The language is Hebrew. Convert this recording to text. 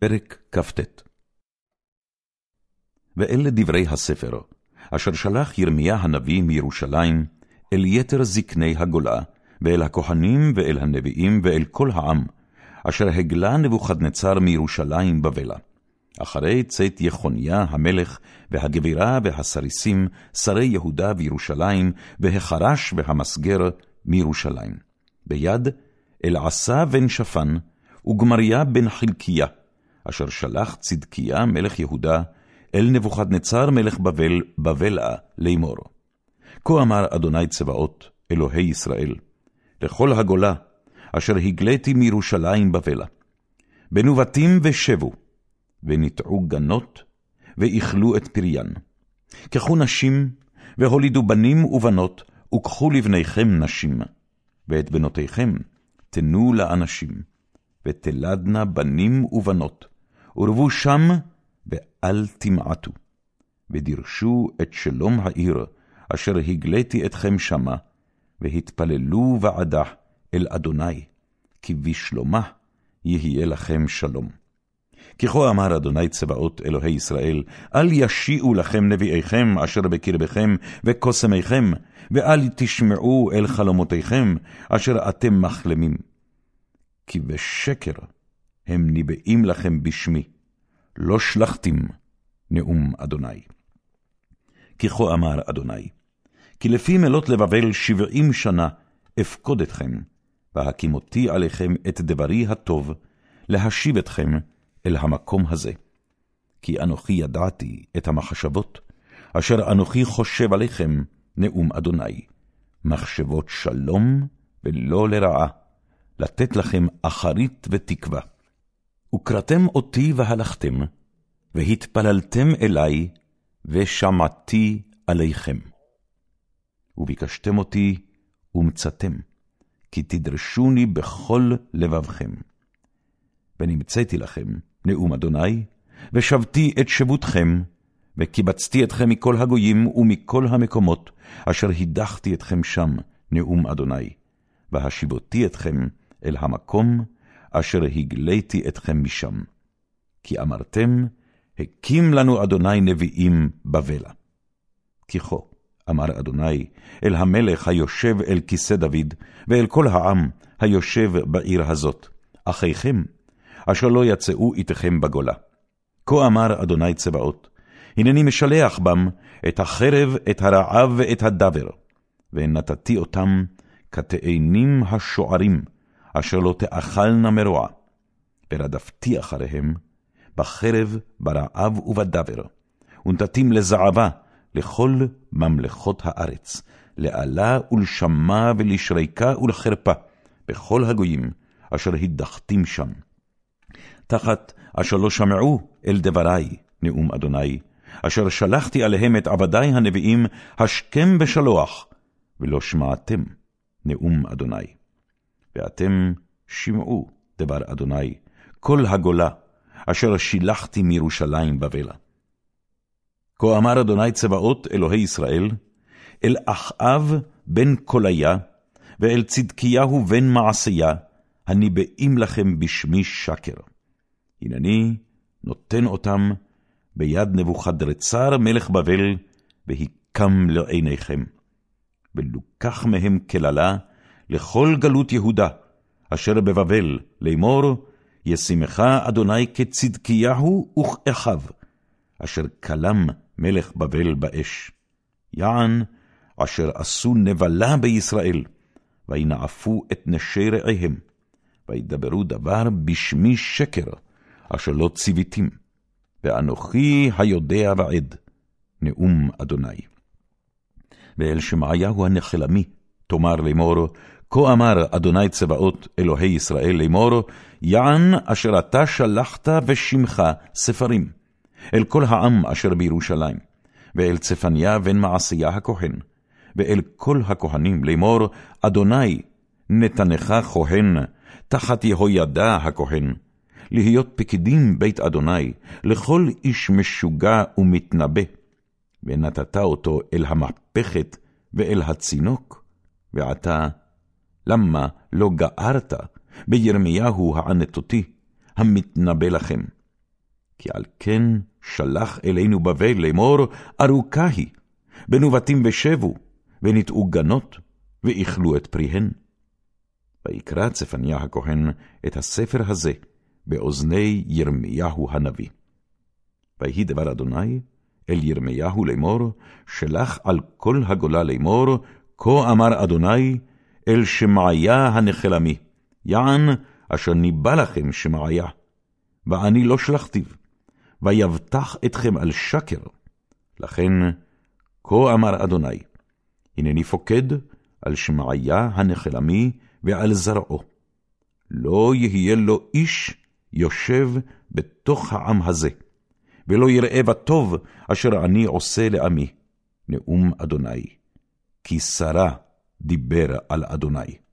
פרק כ"ט ואלה דברי הספר, אשר שלח ירמיה הנביא מירושלים, אל יתר זקני הגולה, ואל הכהנים ואל הנביאים ואל כל העם, אשר הגלה נבוכדנצר מירושלים בבלה. אחרי צאת יחוניה המלך, והגבירה והסריסים, שרי יהודה וירושלים, והחרש והמסגר מירושלים. ביד אלעשה בן שפן, וגמריה בן חלקיה, אשר שלח צדקיה מלך יהודה אל נבוכדנצר מלך בבל, בבלה, לאמור. כה אמר אדוני צבאות, אלוהי ישראל, לכל הגולה, אשר הגליתי מירושלים בבלה. בנו בתים ושבו, וניטעו גנות, ואיכלו את פריין. קחו נשים, והולידו בנים ובנות, וקחו לבניכם נשים, ואת בנותיכם תנו לאנשים, ותלדנה בנים ובנות, ורבו שם, ואל תמעטו. ודירשו את שלום העיר, אשר הגליתי אתכם שמה, והתפללו ועדה אל אדוני, כי בשלומה יהיה לכם שלום. ככה אמר אדוני צבאות אלוהי ישראל, אל ישיעו לכם נביאיכם אשר בקרבכם וקוסמיכם, ואל תשמעו אל חלומותיכם אשר אתם מחלמים. כי בשקר הם ניבאים לכם בשמי, לא שלחתים נאום אדוני. ככה אמר אדוני, כי לפי מלות לבבל שבעים שנה אפקוד אתכם, והקימותי עליכם את דברי הטוב, להשיב אתכם אל המקום הזה. כי אנוכי ידעתי את המחשבות, אשר אנוכי חושב עליכם, נאום אדוני, מחשבות שלום ולא לרעה, לתת לכם אחרית ותקווה. וקראתם אותי והלכתם, והתפללתם אלי, ושמעתי עליכם. וביקשתם אותי, ומצאתם, כי תדרשוני בכל לבבכם. ונמצאתי לכם, נאום אדוני, ושבתי את שבותכם, וקיבצתי אתכם מכל הגויים ומכל המקומות, אשר הדחתי אתכם שם, נאום אדוני, והשיבותי אתכם אל המקום אשר הגליתי אתכם משם. כי אמרתם, הקים לנו אדוני נביאים בבלה. כי כה, אמר אדוני, אל המלך היושב אל כיסא דוד, ואל כל העם היושב בעיר הזאת, אחיכם, אשר לא יצאו איתכם בגולה. כה אמר אדוני צבאות, הנני משלח בם את החרב, את הרעב ואת הדבר, ונתתי אותם כתאנים השוערים, אשר לא תאכלנה מרוע. ורדפתי אחריהם, בחרב, ברעב ובדבר, ונתתים לזעבה לכל ממלכות הארץ, לאלה ולשמה ולשריקה ולחרפה, בכל הגויים, אשר הדחתים שם. תחת אשר לא שמעו אל דברי, נאום אדוני, אשר שלחתי עליהם את עבדי הנביאים, השכם בשלוח, ולא שמעתם, נאום אדוני. ואתם שמעו דבר אדוני, כל הגולה, אשר שילחתי מירושלים בבלה. כה אמר אדוני צבאות אלוהי ישראל, אל אחאב בן קוליה, ואל צדקיהו בן מעשיה, הניבאים לכם בשמי שקר. הנני נותן אותם ביד נבוכדרצר מלך בבל, והיקם לעיניכם. ולוקח מהם קללה לכל גלות יהודה, אשר בבבל, לאמור, ישימך אדוני כצדקיהו וכאחיו, אשר כלם מלך בבל באש. יען, אשר עשו נבלה בישראל, וינאפו את נשי רעיהם, וידברו דבר בשמי שקר, אשר לא ציוויתים, ואנוכי היודע ועד, נאום אדוני. ואל שמעיהו הנחלמי, תאמר לאמור, כה אמר אדוני צבאות אלוהי ישראל לאמור, יען אשר אתה שלחת ושמך ספרים, אל כל העם אשר בירושלים, ואל צפניה בן מעשיה הכהן, ואל כל הכהנים לאמור, אדוני נתנך כהן, תחת יהוידע הכהן, להיות פקידים בית אדוני, לכל איש משוגע ומתנבא, ונתת אותו אל המהפכת ואל הצינוק, ועתה, למה לא גערת בירמיהו הענתותי, המתנבא לכם, כי על כן שלח אלינו בבל לאמור, ארוכה היא, בנו בתים ושבו, וניטעו גנות, ואיכלו את פריהן. ויקרא צפניה הכהן את הספר הזה באוזני ירמיהו הנביא. ויהי דבר אדוני אל ירמיהו לאמור, שלח על כל הגולה לאמור, כה אמר אדוני אל שמעיה הנחלמי, יען אשר ניבא לכם שמעיה, ואני לא שלחתיו, ויבטח אתכם על שקר. לכן, כה אמר אדוני, הנני פוקד על שמעיה הנחלמי ועל זרעו. לא יהיה לו איש יושב בתוך העם הזה, ולא יראה בטוב אשר אני עושה לעמי. נאום אדוני, כי שרה דיבר על אדוני.